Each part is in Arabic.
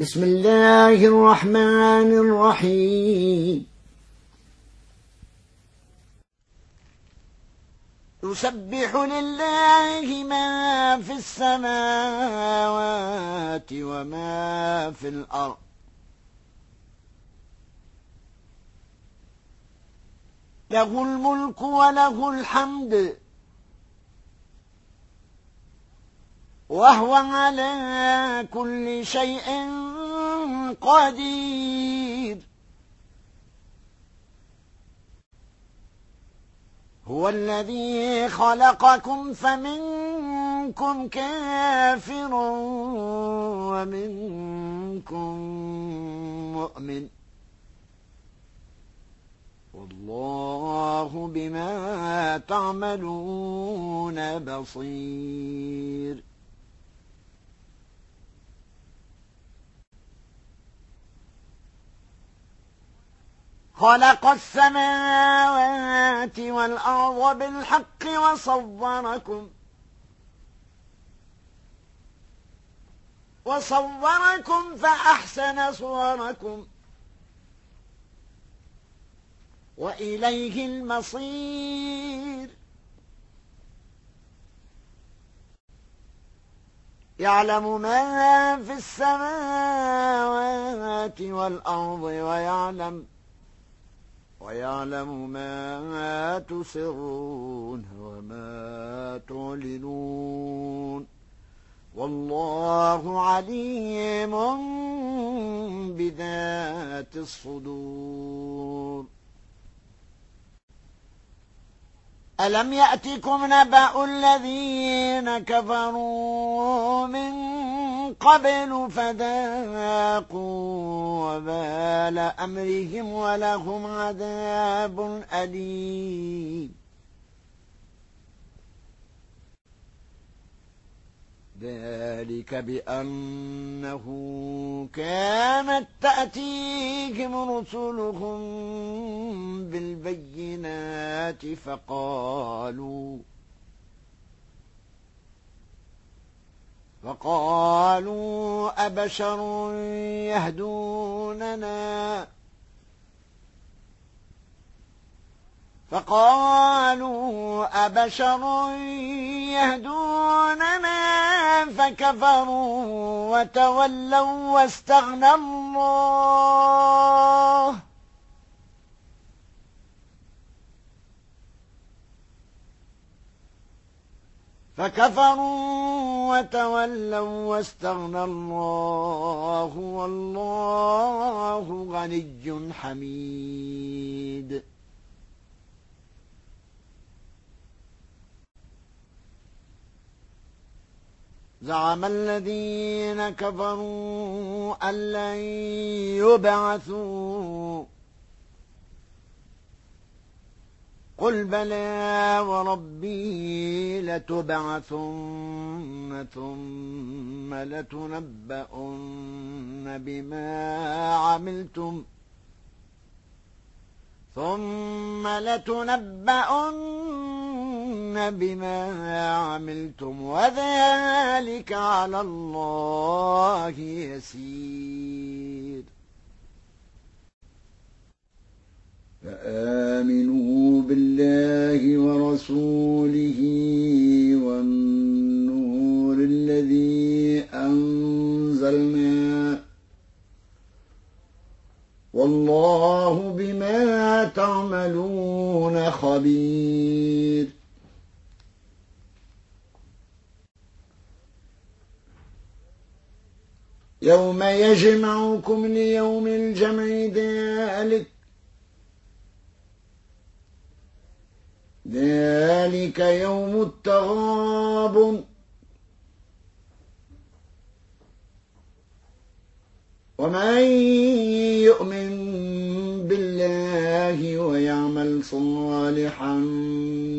بسم الله الرحمن الرحيم. يسبح لله ما في السماوات وما في الأرض. له الملك وله الحمد. وهو على كل شيء قدير. هو الذي خلقكم فمنكم كافر ومنكم مؤمن. والله بما تعملون بصير. خلق السماوات والأرض بالحق وصوركم. وصوركم فأحسن صوركم. وإليه المصير. يعلم ما في السماوات والأرض ويعلم ويعلم ما تسرون وما تعلنون. والله عليم بذات الصدور. ألم يأتكم نبأ الذين كفروا من قبل فذاقوا وبال أمرهم ولهم عذاب أليم. ذلك بأنه كانت تأتيهم رسلهم بالبينات فقالوا فقالوا أبشر يهدوننا فقالوا أبشر يهدوننا فكفروا وتولوا واستغنى الله. فكفروا وتولوا واستغنى الله. والله غني حميد. زعم الذين كفروا أن لن يبعثوا. قل بلى وربي لتبعثن ثم لتنبؤن بما عملتم. ثم لتنبؤن بما عملتم وذلك على الله يسير. فآمنوا بالله ورسوله والنور الذي أنزلنا. والله بما تعملون خبير. يوم يجمعكم ليوم الجمع ذلك ذلك يوم التغاب ومن يؤمن بالله ويعمل صالحا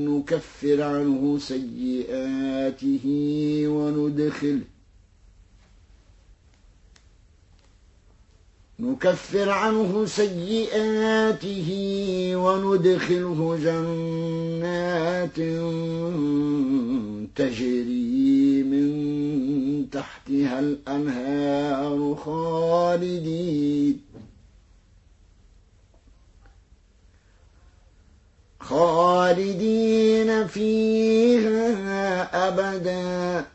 نكفر عنه سيئاته وندخله نكفر عنه سيئاته وندخله جنات تجري من تحتها الأنهار خالدين. خالدين فيها أبدا.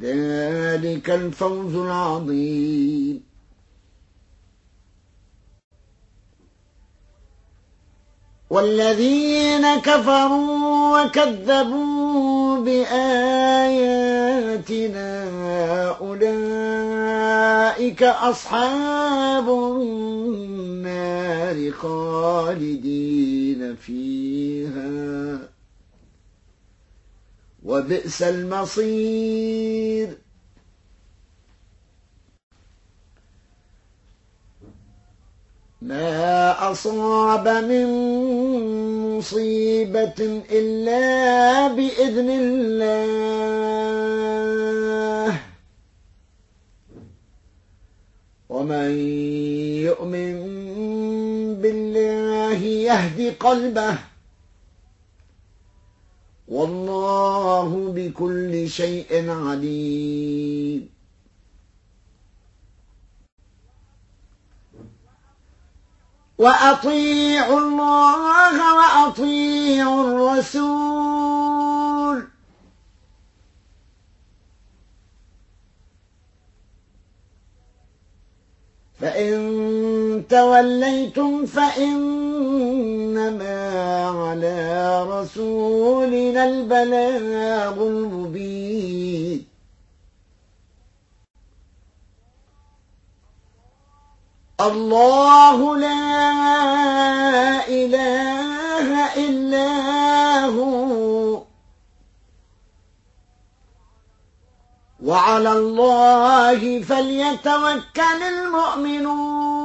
ذلك الفوز العظيم. والذين كفروا وكذبوا بآياتنا أولئك أصحاب النار خالدين فيها. وبئس المصير. ما أصاب من مصيبة إلا بإذن الله. ومن يؤمن بالله يهدي قلبه. والله بكل شيء عليم. وأطيعوا الله وأطيعوا الرسول. فإن توليتم فإنما على رسولنا البلاغ المبين. الله لا إله إلا هو. وعلى الله فليتوكل المؤمنون.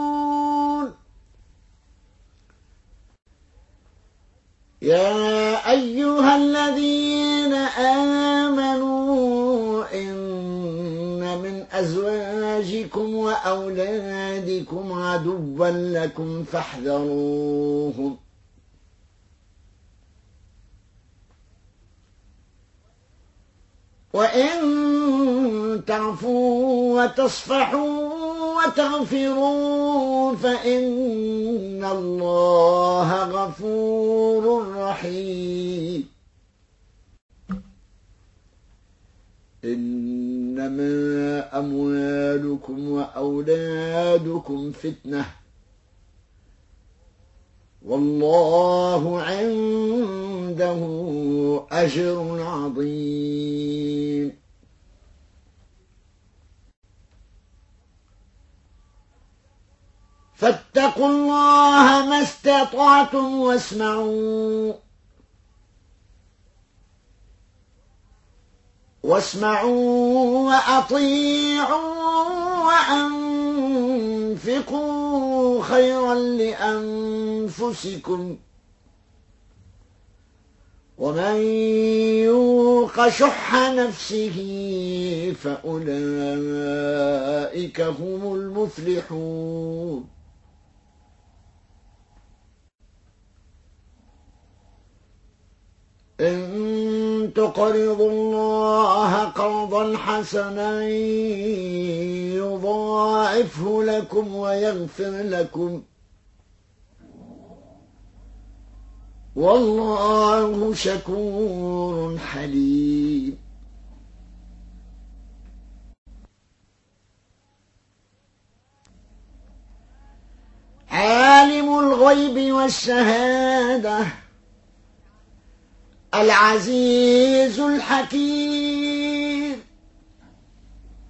يا أيها الذين آمنوا إن من أزواجكم وأولادكم عدوا لكم فاحذروهم وإن تعفوا وتصفحوا وتغفروا فإن الله غفور رحيم. إنما أموالكم وأولادكم فتنة. والله عنده أجر عظيم. فاتقوا الله ما استطعتم واسمعوا. واسمعوا وأطيعوا وأنفقوا خيرا لأنفسكم. ومن يوق شح نفسه فأولئك هم المفلحون. إن تقرضوا الله قرضا حسنا يضاعفه لكم ويغفر لكم. والله شكور حليم. عالم الغيب والشهادة. العزيز الحكيم.